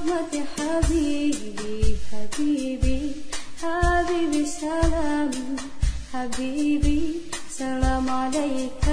رحمة حبيبي حبيبي حبيبي سلام حبيبي سلام عليك.